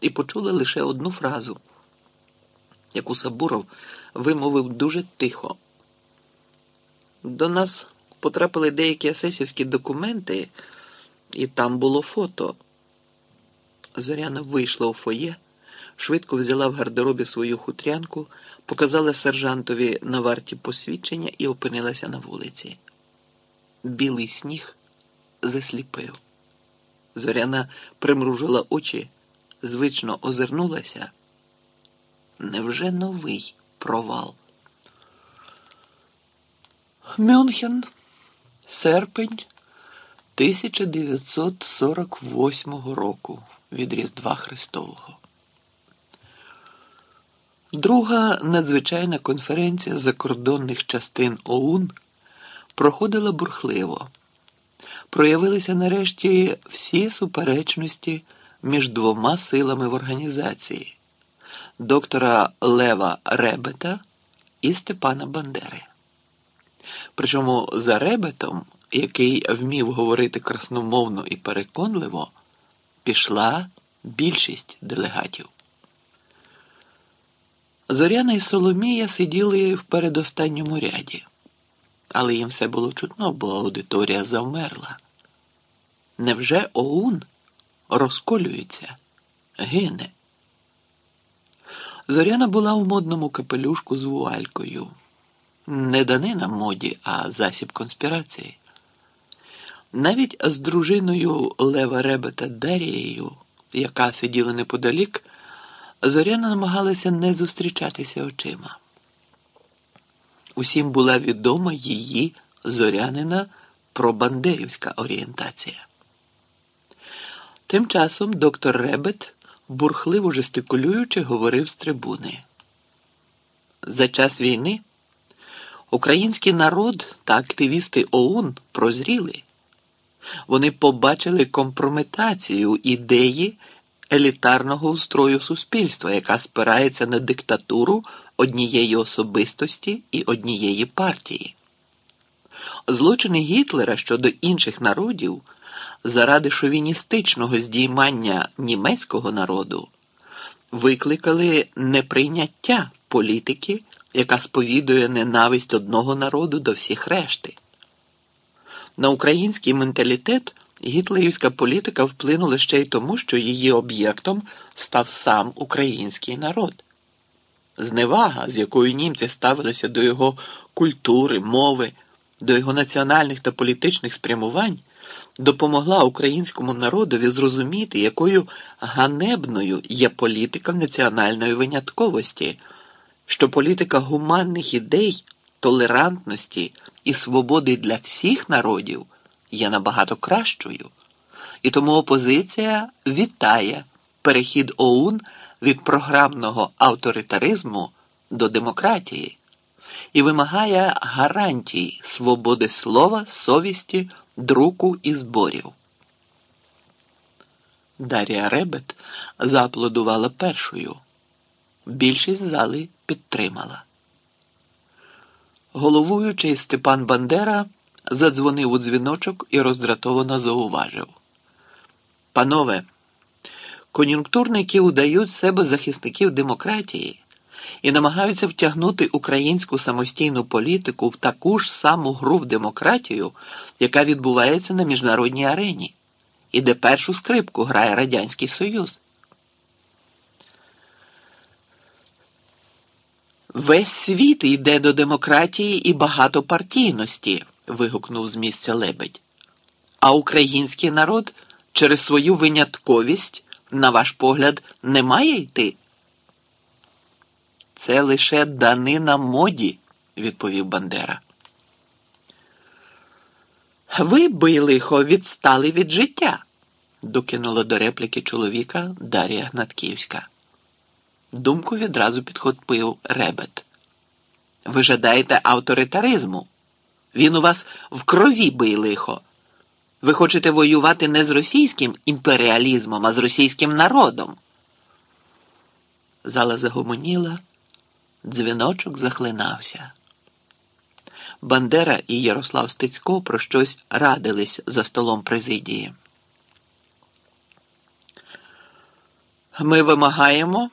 і почули лише одну фразу, яку Сабуров вимовив дуже тихо. До нас потрапили деякі асесівські документи, і там було фото. Зоряна вийшла у фоє, швидко взяла в гардеробі свою хутрянку, показала сержантові на варті посвідчення і опинилася на вулиці. Білий сніг засліпив. Зоряна примружила очі, звично озирнулася. Невже новий провал? Мюнхен, серпень 1948 року від Різдва Христового. Друга надзвичайна конференція закордонних частин ОУН проходила бурхливо. Проявилися нарешті всі суперечності між двома силами в організації доктора Лева Ребета і Степана Бандери. Причому за Ребетом, який вмів говорити красномовно і переконливо, пішла більшість делегатів. Зоряна і Соломія сиділи в передостанньому ряді, але їм все було чутно, бо аудиторія завмерла. Невже ОУН розколюється, гине? Зоряна була у модному капелюшку з вуалькою. Не данина моді, а засіб конспірації. Навіть з дружиною Лева Ребета Дарією, яка сиділа неподалік, Зоряна намагалася не зустрічатися очима. Усім була відома її зорянина пробандерівська орієнтація. Тим часом доктор Ребет, бурхливо жестикулюючи, говорив з трибуни. За час війни український народ та активісти ОУН прозріли. Вони побачили компрометацію ідеї елітарного устрою суспільства, яка спирається на диктатуру однієї особистості і однієї партії. Злочини Гітлера щодо інших народів заради шовіністичного здіймання німецького народу викликали неприйняття політики, яка сповідує ненависть одного народу до всіх решти. На український менталітет гітлерівська політика вплинула ще й тому, що її об'єктом став сам український народ. Зневага, з якою німці ставилися до його культури, мови, до його національних та політичних спрямувань, допомогла українському народові зрозуміти, якою ганебною є політика національної винятковості, що політика гуманних ідей, толерантності і свободи для всіх народів є набагато кращою, і тому опозиція вітає перехід ОУН від програмного авторитаризму до демократії і вимагає гарантій свободи слова, совісті, друку і зборів. Дар'я Ребет зааплодувала першою. Більшість зали підтримала. Головуючий Степан Бандера задзвонив у дзвіночок і роздратовано зауважив. Панове, кон'юнктурники удають себе захисників демократії і намагаються втягнути українську самостійну політику в таку ж саму гру в демократію, яка відбувається на міжнародній арені, і де першу скрипку грає Радянський Союз. Весь світ йде до демократії і багатопартійності, вигукнув з місця лебедь. А український народ через свою винятковість, на ваш погляд, не має йти. Це лише данина моді, відповів Бандера. Ви, лихо, відстали від життя, докинула до репліки чоловіка Дар'я Гнатківська. Думку відразу підхопив ребет. Ви жадаєте авторитаризму. Він у вас в крові бий лихо. Ви хочете воювати не з російським імперіалізмом, а з російським народом. Зала загомоніла, дзвіночок захлинався. Бандера і Ярослав Стецько про щось радились за столом президії. Ми вимагаємо,